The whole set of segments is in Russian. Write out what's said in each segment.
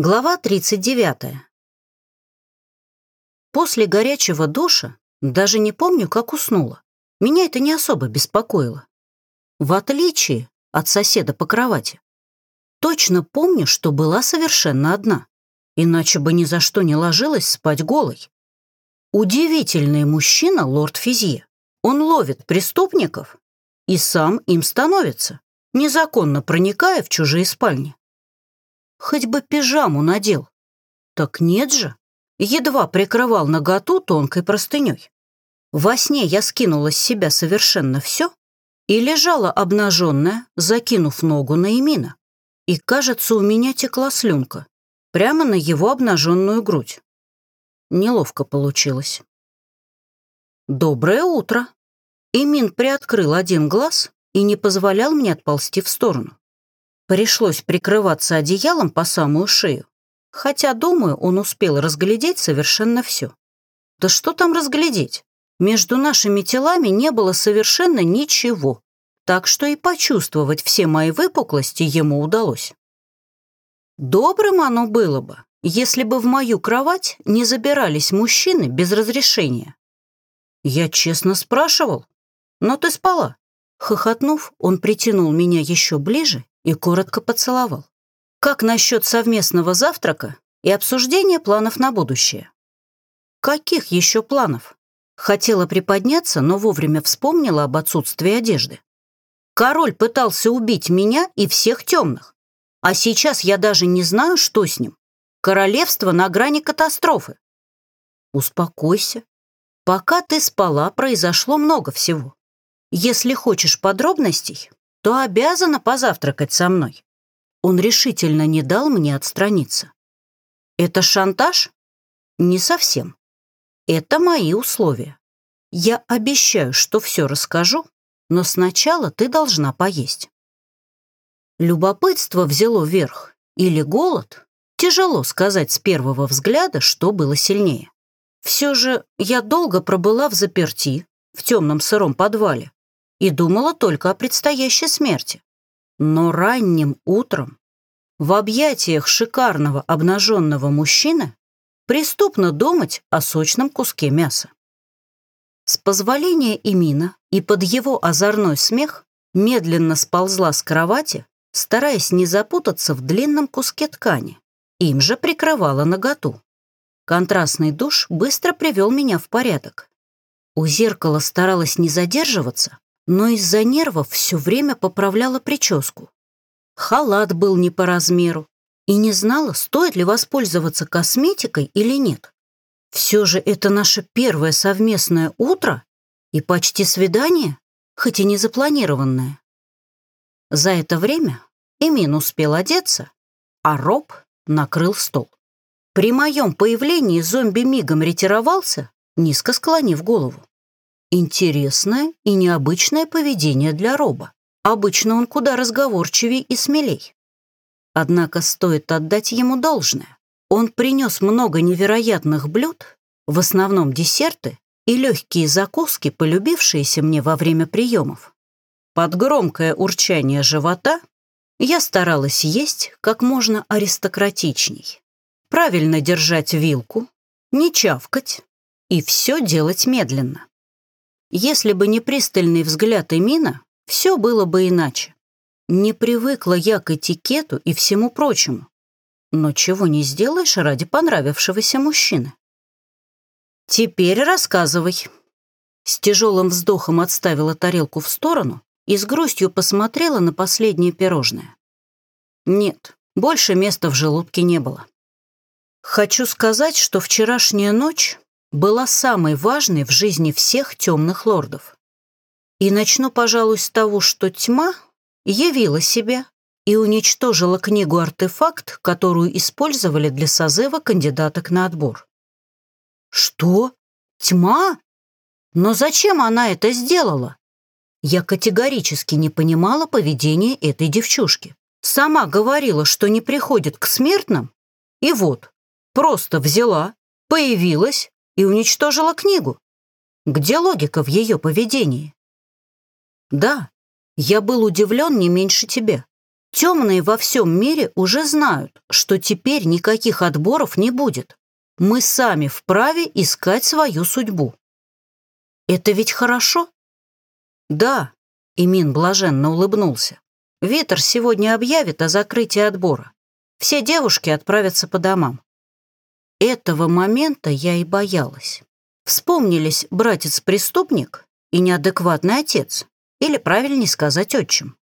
Глава 39. После горячего душа даже не помню, как уснула. Меня это не особо беспокоило. В отличие от соседа по кровати. Точно помню, что была совершенно одна. Иначе бы ни за что не ложилась спать голой. Удивительный мужчина, лорд Физье. Он ловит преступников и сам им становится, незаконно проникая в чужие спальни. Хоть бы пижаму надел. Так нет же. Едва прикрывал наготу тонкой простыней. Во сне я скинула с себя совершенно все и лежала обнаженная, закинув ногу на Эмина. И, кажется, у меня текла слюнка прямо на его обнаженную грудь. Неловко получилось. «Доброе утро!» Эмин приоткрыл один глаз и не позволял мне отползти в сторону. Пришлось прикрываться одеялом по самую шею, хотя, думаю, он успел разглядеть совершенно все. Да что там разглядеть? Между нашими телами не было совершенно ничего, так что и почувствовать все мои выпуклости ему удалось. Добрым оно было бы, если бы в мою кровать не забирались мужчины без разрешения. Я честно спрашивал, но ты спала. Хохотнув, он притянул меня еще ближе и коротко поцеловал. «Как насчет совместного завтрака и обсуждения планов на будущее?» «Каких еще планов?» Хотела приподняться, но вовремя вспомнила об отсутствии одежды. «Король пытался убить меня и всех темных, а сейчас я даже не знаю, что с ним. Королевство на грани катастрофы». «Успокойся. Пока ты спала, произошло много всего. Если хочешь подробностей, то обязана позавтракать со мной. Он решительно не дал мне отстраниться. Это шантаж? Не совсем. Это мои условия. Я обещаю, что все расскажу, но сначала ты должна поесть. Любопытство взяло верх, или голод? Тяжело сказать с первого взгляда, что было сильнее. Все же я долго пробыла в заперти, в темном сыром подвале, и думала только о предстоящей смерти. Но ранним утром в объятиях шикарного обнаженного мужчины преступно думать о сочном куске мяса. С позволения Имина и под его озорной смех медленно сползла с кровати, стараясь не запутаться в длинном куске ткани. Им же прикрывала наготу. Контрастный душ быстро привел меня в порядок. У зеркала старалась не задерживаться, но из-за нервов все время поправляла прическу. Халат был не по размеру, и не знала, стоит ли воспользоваться косметикой или нет. Все же это наше первое совместное утро и почти свидание, хоть и не запланированное. За это время Эмин успел одеться, а Роб накрыл стол. При моем появлении зомби мигом ретировался, низко склонив голову. Интересное и необычное поведение для Роба. Обычно он куда разговорчивей и смелей. Однако стоит отдать ему должное. Он принес много невероятных блюд, в основном десерты и легкие закуски, полюбившиеся мне во время приемов. Под громкое урчание живота я старалась есть как можно аристократичней. Правильно держать вилку, не чавкать и все делать медленно. Если бы не пристальный взгляд Эмина, все было бы иначе. Не привыкла я к этикету и всему прочему. Но чего не сделаешь ради понравившегося мужчины. «Теперь рассказывай». С тяжелым вздохом отставила тарелку в сторону и с грустью посмотрела на последнее пирожное. Нет, больше места в желудке не было. Хочу сказать, что вчерашняя ночь была самой важной в жизни всех темных лордов. И начну, пожалуй, с того, что тьма явила себя и уничтожила книгу-артефакт, которую использовали для созыва кандидаток на отбор. Что? Тьма? Но зачем она это сделала? Я категорически не понимала поведения этой девчушки. Сама говорила, что не приходит к смертным, и вот, просто взяла, появилась и уничтожила книгу. Где логика в ее поведении? Да, я был удивлен не меньше тебя. Темные во всем мире уже знают, что теперь никаких отборов не будет. Мы сами вправе искать свою судьбу. Это ведь хорошо? Да, Имин блаженно улыбнулся. Витер сегодня объявит о закрытии отбора. Все девушки отправятся по домам. Этого момента я и боялась. Вспомнились братец-преступник и неадекватный отец, или, правильнее сказать, отчим.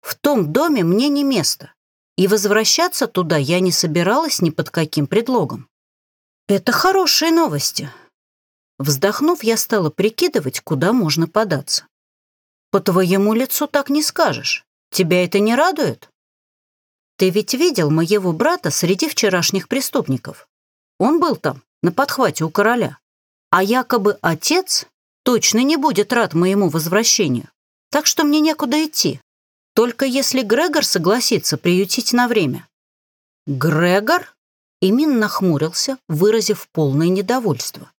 В том доме мне не место, и возвращаться туда я не собиралась ни под каким предлогом. Это хорошие новости. Вздохнув, я стала прикидывать, куда можно податься. По твоему лицу так не скажешь. Тебя это не радует? Ты ведь видел моего брата среди вчерашних преступников. Он был там, на подхвате у короля. А якобы отец точно не будет рад моему возвращению. Так что мне некуда идти. Только если Грегор согласится приютить на время. Грегор? Имин нахмурился, выразив полное недовольство.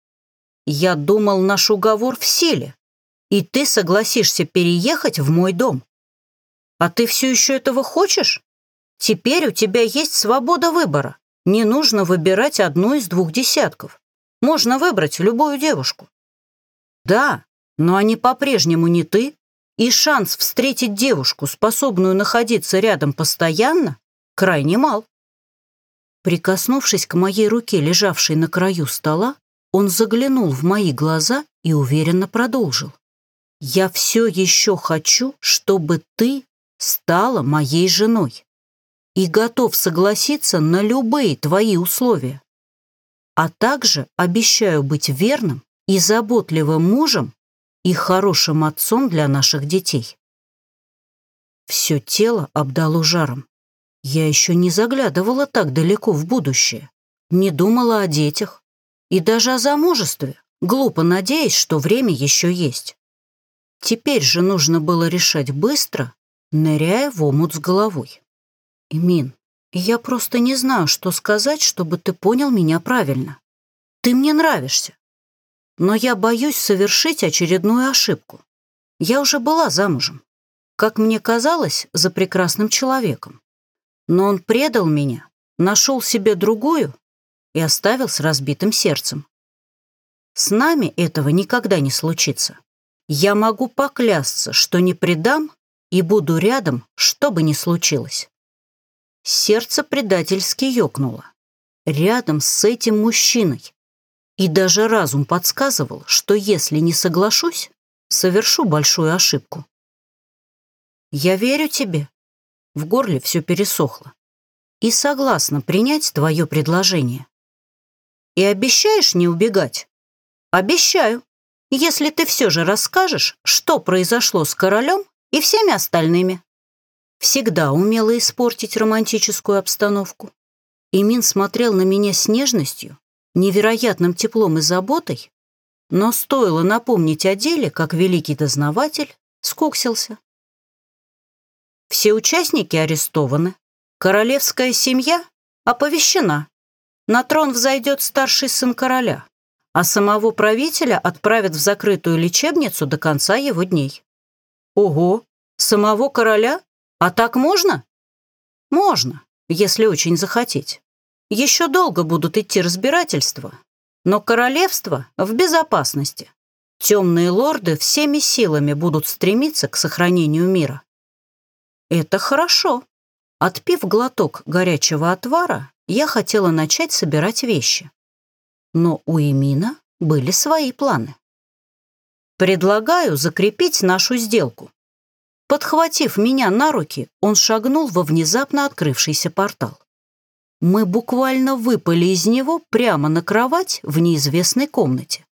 Я думал, наш уговор в силе, и ты согласишься переехать в мой дом. А ты все еще этого хочешь? Теперь у тебя есть свобода выбора. Не нужно выбирать одну из двух десятков. Можно выбрать любую девушку. Да, но они по-прежнему не ты, и шанс встретить девушку, способную находиться рядом постоянно, крайне мал. Прикоснувшись к моей руке, лежавшей на краю стола, он заглянул в мои глаза и уверенно продолжил. «Я все еще хочу, чтобы ты стала моей женой и готов согласиться на любые твои условия. А также обещаю быть верным и заботливым мужем и хорошим отцом для наших детей. Все тело обдало жаром. Я еще не заглядывала так далеко в будущее, не думала о детях и даже о замужестве, глупо надеясь, что время еще есть. Теперь же нужно было решать быстро, ныряя в омут с головой. «Имин, я просто не знаю, что сказать, чтобы ты понял меня правильно. Ты мне нравишься, но я боюсь совершить очередную ошибку. Я уже была замужем, как мне казалось, за прекрасным человеком. Но он предал меня, нашел себе другую и оставил с разбитым сердцем. С нами этого никогда не случится. Я могу поклясться, что не предам и буду рядом, что бы ни случилось. Сердце предательски ёкнуло. Рядом с этим мужчиной, и даже разум подсказывал, что если не соглашусь, совершу большую ошибку. «Я верю тебе». В горле все пересохло. «И согласна принять твое предложение». «И обещаешь не убегать?» «Обещаю, если ты все же расскажешь, что произошло с королем и всеми остальными». Всегда умела испортить романтическую обстановку. Имин смотрел на меня с нежностью, невероятным теплом и заботой, но стоило напомнить о деле, как великий дознаватель скуксился. Все участники арестованы, королевская семья оповещена. На трон взойдет старший сын короля, а самого правителя отправят в закрытую лечебницу до конца его дней. Ого, самого короля? А так можно? Можно, если очень захотеть. Еще долго будут идти разбирательства, но королевство в безопасности. Темные лорды всеми силами будут стремиться к сохранению мира. Это хорошо. Отпив глоток горячего отвара, я хотела начать собирать вещи. Но у Эмина были свои планы. Предлагаю закрепить нашу сделку. Подхватив меня на руки, он шагнул во внезапно открывшийся портал мы буквально выпали из него прямо на кровать в неизвестной комнате.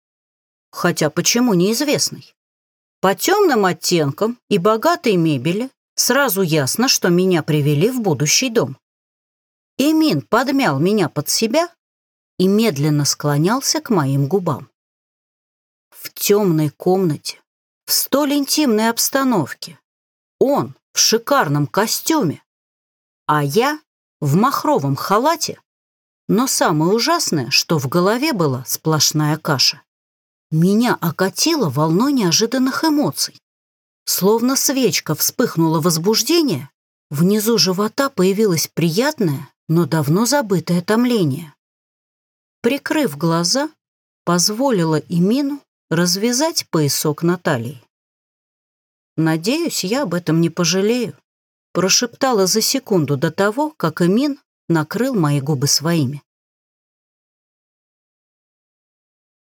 Хотя почему неизвестной? По темным оттенкам и богатой мебели сразу ясно, что меня привели в будущий дом. Эмин подмял меня под себя и медленно склонялся к моим губам. В темной комнате, в столь интимной обстановке, он в шикарном костюме, а я в махровом халате, но самое ужасное, что в голове была сплошная каша. Меня окатило волной неожиданных эмоций. Словно свечка вспыхнуло возбуждение, внизу живота появилось приятное, но давно забытое томление. Прикрыв глаза, позволила Имину развязать поясок на талии. «Надеюсь, я об этом не пожалею», прошептала за секунду до того, как Эмин накрыл мои губы своими.